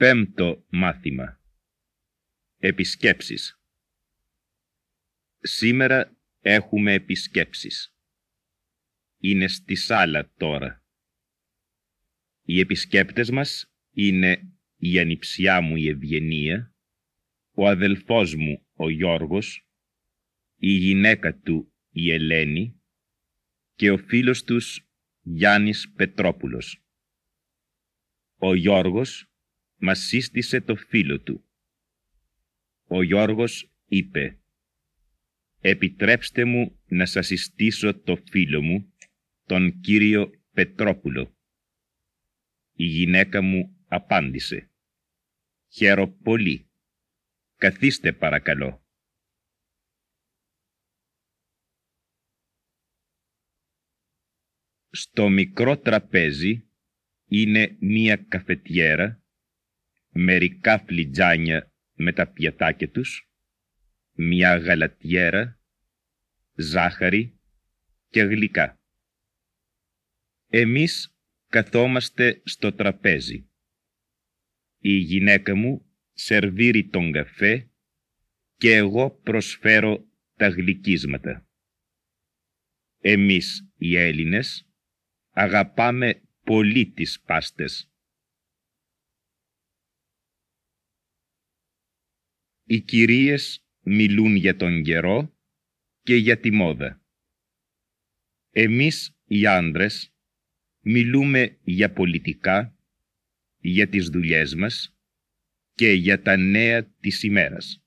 Πέμπτο μάθημα Επισκέψεις Σήμερα έχουμε επισκέψεις. Είναι στη σάλα τώρα. Οι επισκέπτες μας είναι η ανιψιά μου η Ευγενία, ο αδελφός μου ο Γιώργος, η γυναίκα του η Ελένη και ο φίλος τους Γιάννης Πετρόπουλος. Ο Γιώργος μας σύστησε το φίλο του. Ο Γιώργος είπε «Επιτρέψτε μου να σας συστήσω το φίλο μου, τον κύριο Πετρόπουλο». Η γυναίκα μου απάντησε «Χαίρο πολύ. Καθίστε παρακαλώ». Στο μικρό τραπέζι είναι μία καφετιέρα μερικά φλιτζάνια με τα πιατάκια τους, μια γαλατιέρα, ζάχαρη και γλυκά. Εμείς καθόμαστε στο τραπέζι. Η γυναίκα μου σερβίρει τον καφέ και εγώ προσφέρω τα γλυκίσματα. Εμείς οι Έλληνες αγαπάμε πολύ τις πάστες. Οι κυρίες μιλούν για τον καιρό και για τη μόδα. Εμείς οι άντρες μιλούμε για πολιτικά, για τις δουλειές μας και για τα νέα της ημέρας.